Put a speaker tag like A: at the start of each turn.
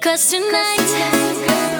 A: Cause tonight,